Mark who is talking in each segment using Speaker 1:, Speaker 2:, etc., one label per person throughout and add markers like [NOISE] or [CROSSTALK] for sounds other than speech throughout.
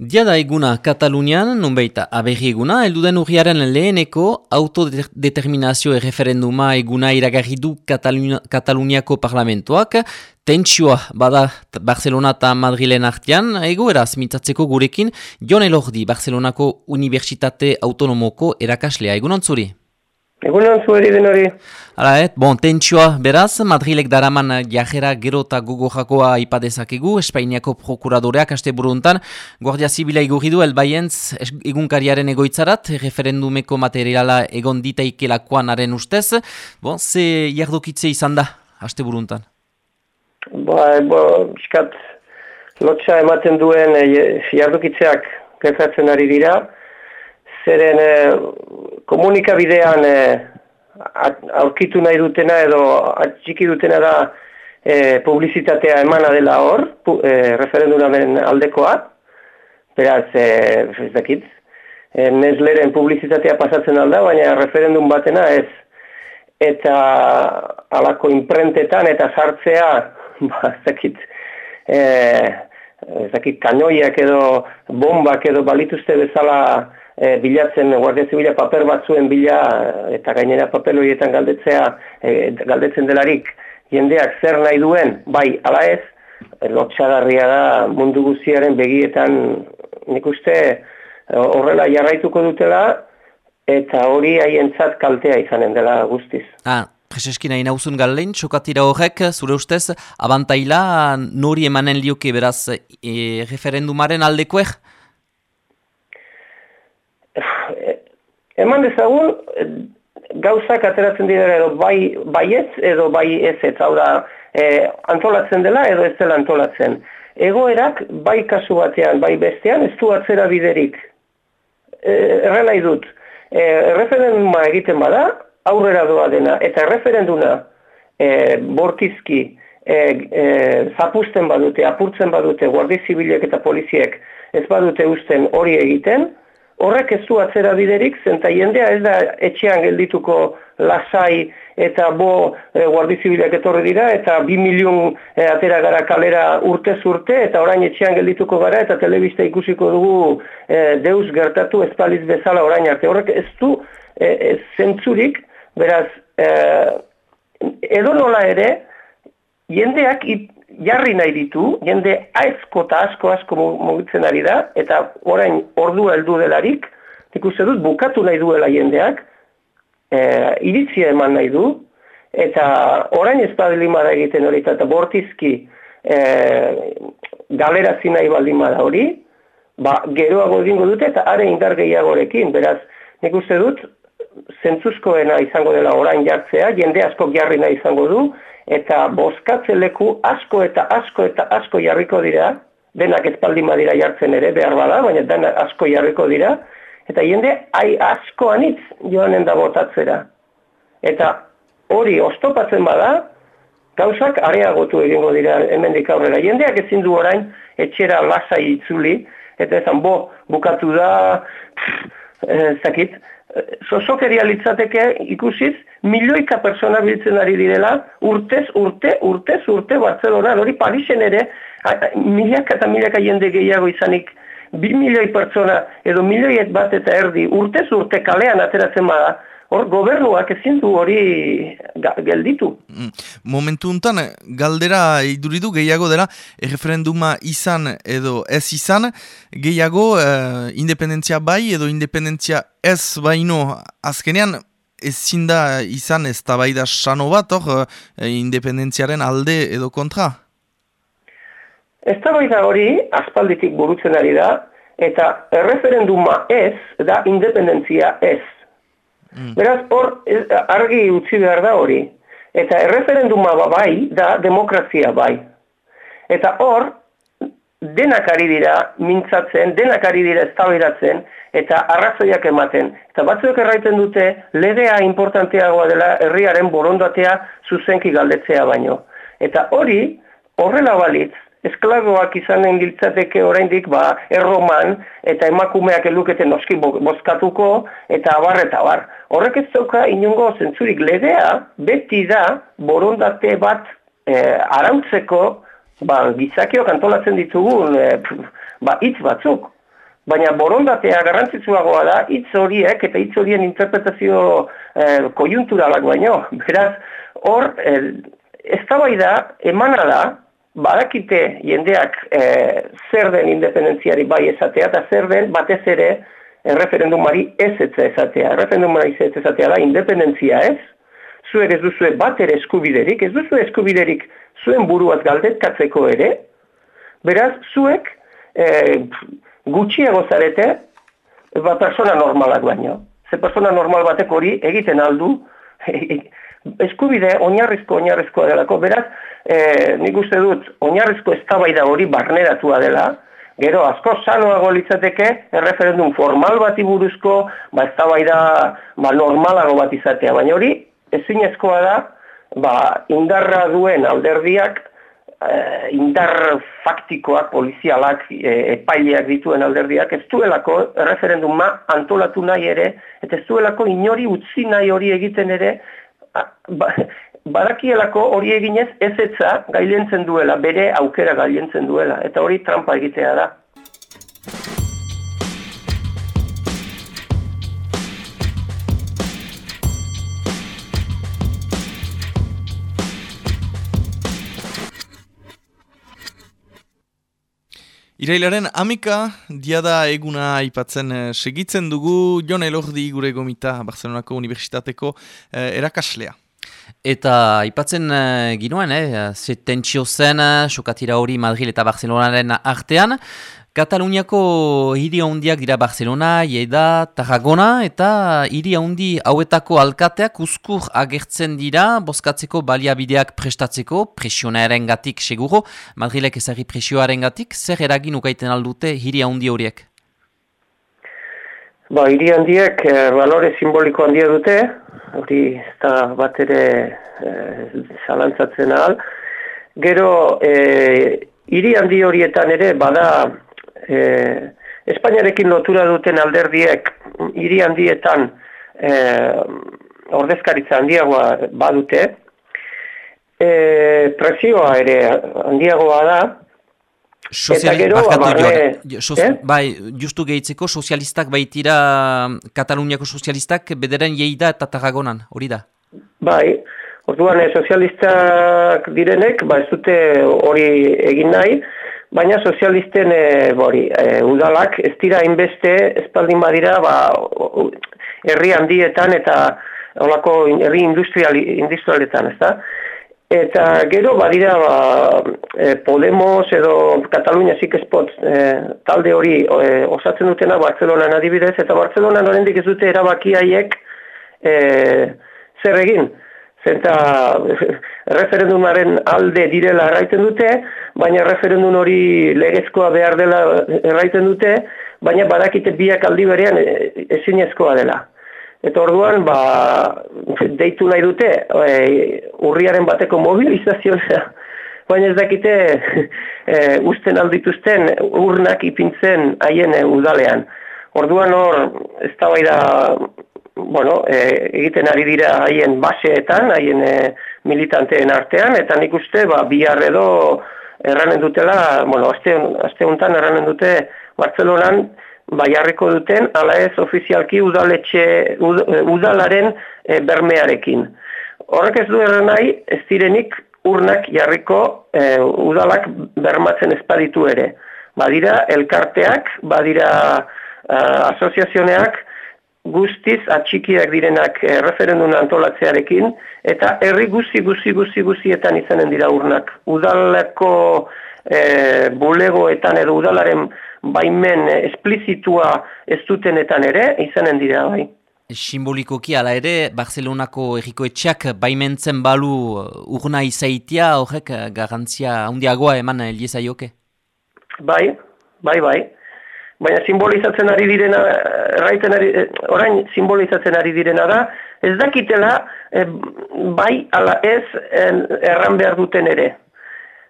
Speaker 1: Diada eguna Katalunian, nunbeita aberri eguna, elduden urriaren leheneko autodeterminazio erreferenduma eguna iragarri du Katalunia, Kataluniako parlamentoak, tentsioa bada Barcelona eta Madrilen artean, ego eraz mitzatzeko gurekin, Jon Elordi, Barcelonako Unibertsitate Autonomoko erakaslea, egunon zuri?
Speaker 2: Egunon zuheri den hori.
Speaker 1: Hala, et, bon, tentsioa beraz, Madrilek daraman jajera gero eta gugo jakoa ipadezakegu, Espainiako prokuradoreak aste buruntan, Guardia Zibila igurri du, elbaientz egunkariaren egoitzarat, referendumeko materiala egon ditaikelakoan aren ustez, bon, ze jardokitze izan da, aste buruntan?
Speaker 2: Ba, bo, iskat, lotxa ematen duen eh, jardokitzeak gertatzen ari dira, zeren eh, komunikabidean eh, aurkitu nahi dutena edo atxiki dutena da eh, publizitatea emana dela hor, pu, eh, referendunaren aldekoa, beraz, eh, ez dakit, eh, nezleren publizitatea pasatzen alda, baina referendum batena ez, eta alako imprentetan eta sartzea, [LAUGHS] ba, ez dakit, eh, ez dakit, kanoiak edo bombak edo balituzte bezala e, bilatzen Guardia Zibila paper batzuen bila eta gainera paper horietan galdetzea e, galdetzen delarik jendeak zer nahi duen bai ala ez lotxagarria da mundu guztiaren begietan nik uste horrela jarraituko dutela eta hori haientzat kaltea izanen dela guztiz.
Speaker 1: Ah. Preseskin hain hauzun galein, txokatira horrek, zure ustez, abantaila nori emanen lioke beraz e, referendumaren aldekoek?
Speaker 2: Eman dezagun, gauzak ateratzen dira edo bai, baietz edo bai ez ez, hau da, e, antolatzen dela edo ez dela antolatzen. Egoerak bai kasu batean, bai bestean, ez du atzera biderik. E, errela idut, e, referenduma egiten bada, aurrera doa dena, eta referenduna e, bortizki e, e, zapusten badute, apurtzen badute, guardi zibilek eta poliziek ez badute usten hori egiten, horrek ez du atzera biderik, zenta jendea ez da etxean geldituko lasai eta bo e, guardizibilak etorri dira, eta bi milion e, atera gara kalera urte urte eta orain etxean geldituko gara, eta telebista ikusiko dugu e, deus gertatu espaliz bezala orain arte. Horrek ez du e, zentzurik, beraz, e, edo nola ere, jendeak jarri nahi ditu, jende aizko eta asko asko mugitzen ari da, eta orain ordua heldu delarik, nik uste dut bukatu nahi duela jendeak, e, iritzia eman nahi du, eta orain ez bada egiten hori, eta bortizki e, galerazi nahi baldin hori, ba, geroago egingo dute eta are indar gehiagorekin, beraz, nik uste dut, zentzuzkoena izango dela orain jartzea, jende asko jarri nahi izango du, eta bozkatze leku asko eta asko eta asko jarriko dira, denak ezpaldi dira jartzen ere behar bada, baina denak asko jarriko dira, eta jende ai asko anitz joanen da botatzera. Eta hori ostopatzen bada, gauzak areagotu egingo dira hemendik aurrera. Jendeak ezin du orain etxera lasai itzuli, eta ezan bo, bukatu da, eh, zakit, sosokeria litzateke ikusiz, milioika persona biltzen ari direla, urtez, urte, urtez, urte, Barcelona, hori Parisen ere, milaka eta milaka jende gehiago izanik, bi milioi pertsona, edo milioiet bat eta erdi, urtez, urte kalean ateratzen bada, hor gobernuak ezin du hori gelditu.
Speaker 3: Mm. Momentu untan, galdera iduridu gehiago dela, referenduma izan edo ez izan, gehiago eh, independentzia bai edo independentzia ez baino azkenean ezin da izan ez tabaida sano bat, hor, eh, independentziaren alde edo kontra?
Speaker 2: Ez tabaida hori, aspalditik burutzen ari da, eta referenduma ez, da independentzia ez. Mm. Beraz, hor, argi utzi behar da hori. Eta erreferenduma ba bai, da demokrazia bai. Eta hor, denak ari dira mintzatzen, denak ari dira eztabiratzen eta arrazoiak ematen. Eta batzuek erraiten dute, legea importanteagoa dela herriaren borondatea zuzenki galdetzea baino. Eta hori, horrela balitz, esklaboak izanen giltzateke oraindik ba erroman eta emakumeak elukete noski bozkatuko eta abar eta abar. Horrek ez dauka inungo zentzurik legea beti da borondate bat e, arautzeko ba, gizakiok antolatzen ditugun e, ba, hitz batzuk. baina borondatea garrantzitsuagoa da hitz horiek eta hitz horien interpretazio eh, kojunturalak baino. Beraz, hor, eh, ez da emana da, badakite jendeak eh, zer den independentziari bai esatea, eta zer den batez ere erreferendumari ez ezatea. Erreferendumari ez ezatea da independentzia ez, zuek ez duzue bat ere eskubiderik, ez duzue eskubiderik zuen buruaz galdetkatzeko ere, beraz, zuek e, gutxiago zarete ba, persona normalak baino. Ze persona normal batek hori egiten aldu, [LAUGHS] eskubide oinarrizko oinarrizkoa delako, beraz, e, nik uste dut oinarrizko eztabaida hori barneratua dela, gero asko sanoago litzateke erreferendum formal bati buruzko, ba eztabaida ba normalago bat izatea, baina hori ezinezkoa da, ba indarra duen alderdiak eh, indar faktikoak, polizialak, eh, epaileak dituen alderdiak, ez duelako referenduma antolatu nahi ere, eta ez duelako inori utzi nahi hori egiten ere, ba, badakielako hori eginez ez etza gailentzen duela, bere aukera gailentzen duela, eta hori trampa egitea da.
Speaker 3: Irailaren amika diada eguna aipatzen eh, segitzen dugu Jon Elordi gure gomita Barcelonako Unibertsitateko eh, erakaslea.
Speaker 1: Eta aipatzen uh, ginoen, eh, zententzio zen, sokatira hori Madrid eta Barcelonaren artean, Kataluniako hiri handiak dira Barcelona, Ieda, Tarragona eta hiri handi hauetako alkateak uzkur agertzen dira bozkatzeko baliabideak prestatzeko, presionaren gatik seguro, Madrilek ezari presioaren gatik, zer eragin ukaiten aldute hiri handi horiek?
Speaker 2: Ba, hiri handiek eh, balore simboliko handia dute, hori ez bat ere eh, zalantzatzen ahal. Gero, eh, hiri handi horietan ere, bada e, Espainiarekin lotura duten alderdiek hiri handietan e, ordezkaritza handiagoa badute, e, presioa ere handiagoa da,
Speaker 1: Eta gero, eh? bai, justu gehitzeko, sozialistak baitira, Kataluniako sozialistak, bederen jeida eta tarragonan, hori da?
Speaker 2: Bai, orduan, sozialistak direnek, ba, ez dute hori egin nahi, Baina sozialisten e, bori, e, udalak ez dira inbeste espaldin badira ba, herri handietan eta olako herri industrialetan, ez da? Eta gero badira ba, e, Podemos edo Katalunia zik espot e, talde hori e, osatzen dutena Barcelona adibidez, eta Barcelona norendik ez dute erabakiaiek e, zer egin? Zenta [LAUGHS] referendumaren alde direla erraiten dute, baina referendum hori legezkoa behar dela erraiten dute, baina badakite biak aldi berean e, ezinezkoa dela. Eta orduan, ba, deitu nahi dute, e, urriaren bateko mobilizazioa, [LAUGHS] baina ez dakite [LAUGHS] e, usten aldituzten urnak ipintzen haien udalean. Orduan hor, ez da, bueno, e, egiten ari dira haien baseetan, haien e, militanteen artean, eta nik uste, ba, bihar edo, erranen dutela, bueno, azte untan erranen dute Bartzelonan baiarriko duten, ala ez ofizialki udaletxe, udalaren e, bermearekin. Horrek ez du erren nahi, ez direnik urnak jarriko e, udalak bermatzen espaditu ere. Badira elkarteak, badira uh, asoziazioneak, guztiz atxikiak direnak e, referendun antolatzearekin, eta herri guzti, guzti, guzti, guztietan izanen dira urnak. Udaleko e, bulegoetan edo udalaren baimen esplizitua ez dutenetan ere, izanen dira bai.
Speaker 1: Simbolikoki ala ere, Barcelonako erriko etxeak baimentzen balu urna izaitia, horrek garantzia handiagoa eman eliezaioke?
Speaker 2: Bai, bai, bai baina simbolizatzen ari direna, erraiten ari, eh, orain simbolizatzen ari direna da, ez dakitela e, bai ala ez en, erran behar duten ere.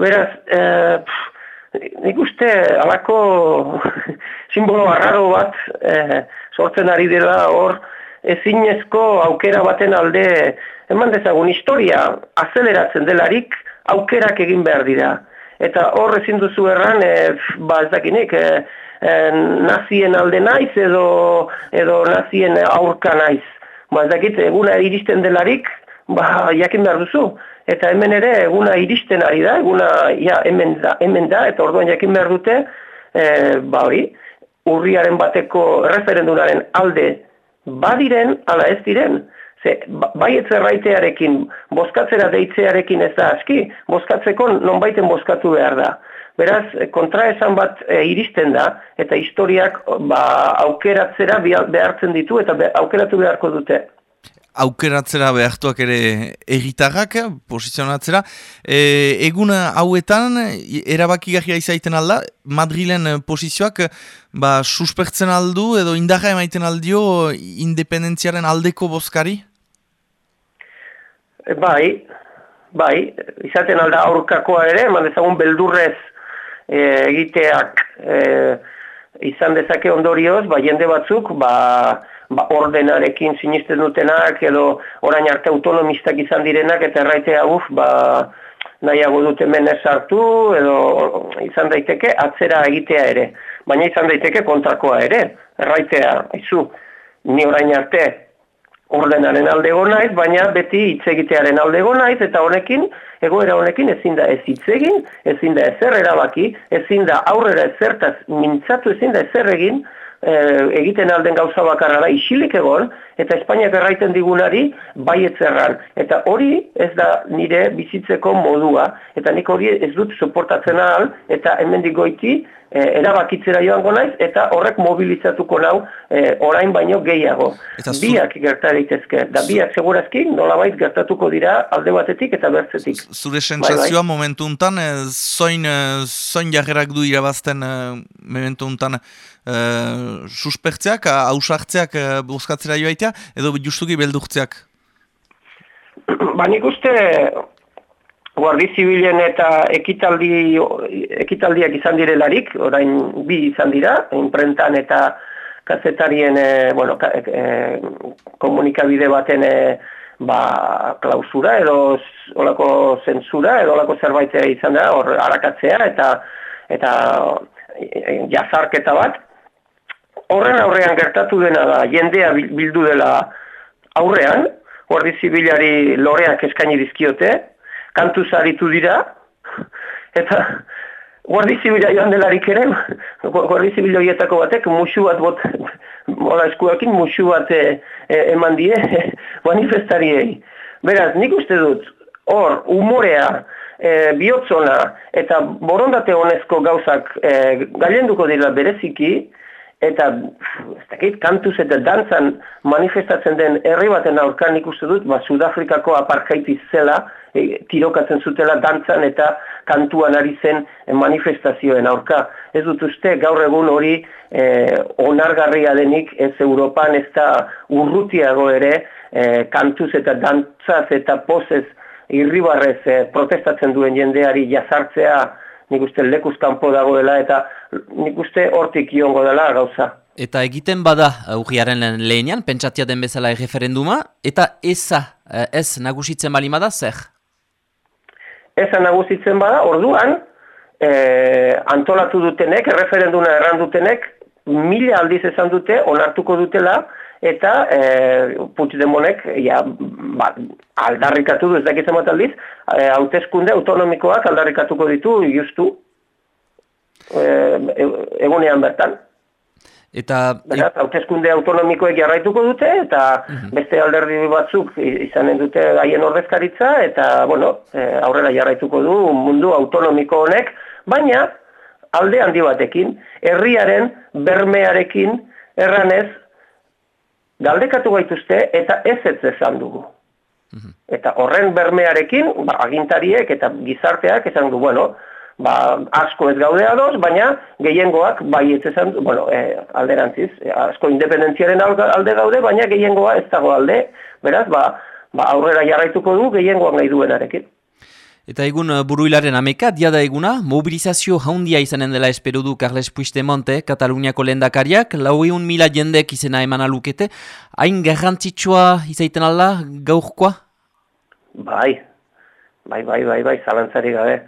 Speaker 2: Beraz, e, nik uste alako [LAUGHS] simbolo arraro bat e, sortzen ari dela hor ezinezko aukera baten alde eman dezagun historia azeleratzen delarik aukerak egin behar dira. Eta hor ezin duzu erran, e, ba ez dakinik, e, nazien alde naiz edo, edo nazien aurka naiz. Ba, ez dakit, eguna iristen delarik, ba, jakin behar duzu. Eta hemen ere, eguna iristen ari da, eguna ja, hemen, da, hemen da, eta orduan jakin behar dute, e, ba hori, urriaren bateko referendunaren alde badiren, ala ez diren. Ze, ba, bai etzerraitearekin, boskatzera deitzearekin ez da aski, boskatzeko nonbaiten boskatu behar da. Beraz, kontra esan bat e, iristen da, eta historiak ba, aukeratzera behartzen ditu, eta aukeratu beharko dute
Speaker 3: aukeratzera behartuak ere egitarrak, posizionatzera. E, egun hauetan, erabaki gajia izaiten alda, Madrilen posizioak ba, suspertzen aldu edo indarra emaiten aldio independentziaren aldeko bozkari?
Speaker 2: E, bai, bai, izaten alda aurkakoa ere, eman dezagun beldurrez e, egiteak e, izan dezake ondorioz, ba, jende batzuk, ba, ba, ordenarekin sinisten dutenak edo orain arte autonomistak izan direnak eta erraitea uf, ba, nahiago dute menez hartu edo izan daiteke atzera egitea ere. Baina izan daiteke kontrakoa ere, erraitea, haizu, ni orain arte ordenaren alde naiz, baina beti hitz egitearen alde naiz, eta honekin, egoera honekin ezin da ez hitz egin, ezin da ezer erabaki, ezin da aurrera ezertaz mintzatu, ezin da ezer egin, e, egiten alden gauza bakarra da isilik egon eta Espainiak erraiten digunari baietzerran eta hori ez da nire bizitzeko modua eta nik hori ez dut soportatzen ahal eta hemendik goiti e, erabakitzera joango naiz eta horrek mobilizatuko nau e, orain baino gehiago. Eta zu... Biak gerta daitezke, da biak segurazki nolabait gertatuko dira alde batetik eta bertzetik.
Speaker 3: Zure sentsazioa bai, bai. momentu untan, e, zoin, zoin jarrerak du irabazten momentu untan e, suspertzeak, hausartzeak bozkatzera joaitea, edo justuki beldurtzeak?
Speaker 2: Ba nik uste Guardi Zibilen eta ekitaldi, ekitaldiak izan direlarik, orain bi izan dira, imprentan eta kazetarien e, bueno, e, komunikabide baten e, ba, klausura edo olako zentzura edo olako zerbaitea izan da, hor harakatzea eta eta e, jazarketa bat. Horren aurrean gertatu dena da, jendea bildu dela aurrean, Guardi Zibilari loreak eskaini dizkiote, kantu zaritu dira, [LAUGHS] eta guardi zibila joan delarik ere, guardi zibila horietako batek musu bat bot, [LAUGHS] mola eskuakin musu bat e, e, eman die [LAUGHS] manifestariei. Beraz, nik uste dut, hor, umorea, e, bihotzona eta borondate honezko gauzak e, gailenduko dira bereziki, eta ez dakit, kantuz eta dantzan manifestatzen den herri baten aurkan ikustu dut, ba, Sudafrikako aparkaiti zela, e, tirokatzen zutela dantzan eta kantuan ari zen manifestazioen aurka. Ez dut uste, gaur egun hori e, onargarria denik ez Europan ez da urrutiago ere e, kantuz eta dantzaz eta pozez irribarrez e, protestatzen duen jendeari jazartzea nik uste lekuz kanpo dagoela eta nik uste hortik iongo dela gauza.
Speaker 1: Eta egiten bada aurriaren lehenean, pentsatia den bezala referenduma, eta eza, eh, ez nagusitzen bali bada, zer?
Speaker 2: Eza nagusitzen bada, orduan, e, antolatu dutenek, referenduna erran dutenek, mila aldiz esan dute, onartuko dutela, eta e, Puigdemonek ja, ba, aldarrikatu du, ez dakitzen bat aldiz, e, hauteskunde autonomikoak aldarrikatuko ditu, justu, e, egunean bertan. Eta Beraz, hauteskunde autonomikoek jarraituko dute eta mhm. beste alderdi batzuk izanen dute gaien ordezkaritza eta bueno, e, aurrera jarraituko du mundu autonomiko honek, baina alde handi batekin, herriaren bermearekin erranez galdekatu gaituzte eta ez ez esan dugu. Mhm. Eta horren bermearekin, ba, agintariek eta gizarteak esan du, bueno, ba, asko ez gaude ados, baina gehiengoak bai ez esan, bueno, e, alderantziz, e, asko independentziaren alde gaude, baina gehiengoa ez dago alde, beraz, ba, ba aurrera jarraituko du gehiengoak nahi duenarekin.
Speaker 1: Eta egun uh, buruilaren ameka, diada eguna, mobilizazio haundia izanen dela espero du Carles Puigdemonte, Kataluniako lendakariak, lau egun mila jendek izena eman alukete. Hain garrantzitsua izaiten alda gaurkoa?
Speaker 2: Bai, bai, bai, bai, bai, zalantzari gabe.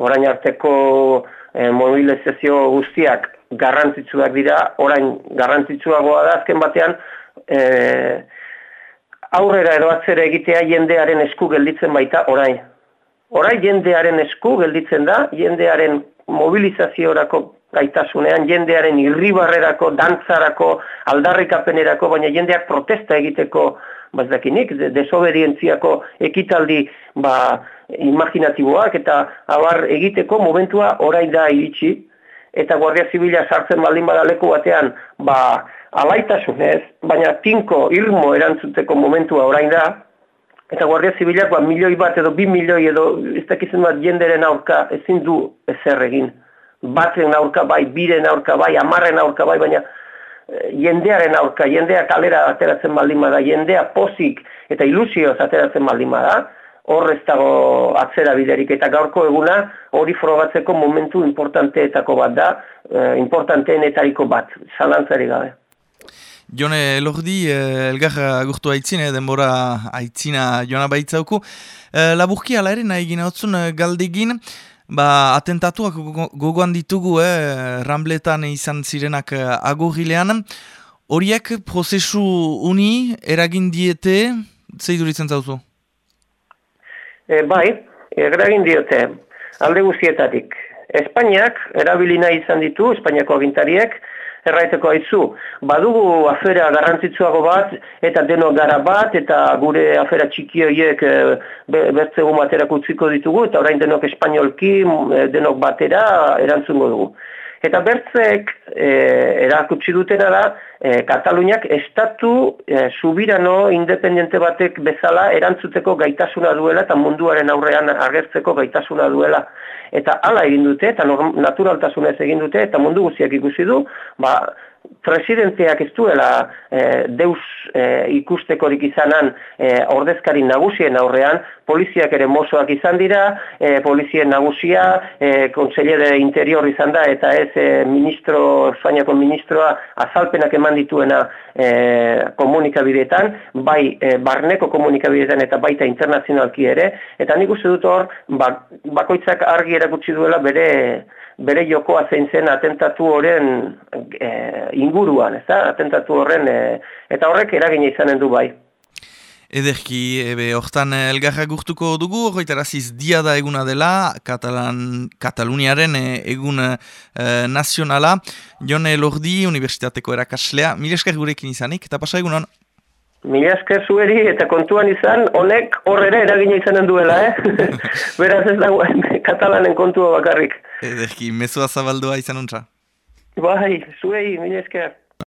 Speaker 2: Horain arteko eh, mobilizazio guztiak garrantzitsuak dira, orain garrantzitsuagoa da azken batean, e, aurrera edo atzera egitea jendearen esku gelditzen baita orain. Orain jendearen esku gelditzen da, jendearen mobilizaziorako gaitasunean, jendearen irribarrerako, dantzarako, aldarrikapenerako, baina jendeak protesta egiteko, bazdakinik, desobedientziako ekitaldi ba, imaginatiboak eta abar egiteko momentua orain da iritsi, eta Guardia Zibila sartzen baldin badaleku batean, ba, alaitasunez, baina tinko irmo erantzuteko momentua orain da, eta Guardia Zibilak ba, milioi bat edo bi milioi edo ez dakizen bat jenderen aurka ezin du ezer egin. Batzen aurka bai, biren aurka bai, amarren aurka bai, baina jendearen aurka, jendea kalera ateratzen baldin bada, jendea pozik eta ilusioz ateratzen baldin bada, hor ez dago atzera biderik eta gaurko eguna hori frogatzeko momentu importanteetako bat da, e, importanteenetariko bat, zalantzari gabe.
Speaker 3: Jone Lordi, eh, elgar agurtu aitzine, denbora aitzina joana baitzauku. Eh, laburki ala ere nahi gina otzun eh, galdegin, ba, atentatuak gogoan ditugu, eh, rambletan izan zirenak eh, agurrilean. Horiek prozesu uni eragin diete, zei duritzen zauzu?
Speaker 2: E, bai, eragin diote, alde guztietatik. Espainiak erabilina izan ditu, Espainiako agintariek, erraiteko haizu. Badugu afera garrantzitsuago bat, eta deno gara bat, eta gure afera txiki horiek e, bertzego materak utziko ditugu, eta orain denok espainolki, eh, denok batera erantzungo dugu. Eta bertzek e, erakutsi dutena da, e, Kataluniak estatu e, subirano independente batek bezala erantzuteko gaitasuna duela eta munduaren aurrean agertzeko gaitasuna duela. Eta hala egin dute, eta naturaltasunez egin dute, eta mundu guztiak ikusi du, ba, presidenteak ez duela e, deus e, ikustekorik izanan e, ordezkari nagusien aurrean, poliziak ere mozoak izan dira, e, polizien nagusia, e, de interior izan da, eta ez e, ministro, Espainiako ministroa azalpenak eman dituena e, komunikabideetan, bai e, barneko komunikabideetan eta baita internazionalki ere, eta nik uste dut hor, ba, bakoitzak argi erakutsi duela bere bere jokoa zein zen atentatu horren e, inguruan, ez da? Atentatu horren, e, eta horrek eragina izanen du bai.
Speaker 3: Ederki, ebe, hortan elgarra gurtuko dugu, horretaraziz dia da eguna dela, Katalan, Kataluniaren egun e, nazionala, Jone Lordi, Universitateko erakaslea, mileskar gurekin izanik, eta pasa egunan?
Speaker 2: Mila esker zueri eta kontuan izan, honek horrera eragina izanen duela, eh? [LAUGHS] Beraz ez dagoen, katalanen kontua bakarrik.
Speaker 3: Ederki, mezua zabaldua izan ontsa.
Speaker 2: Bai, zuei, mila esker.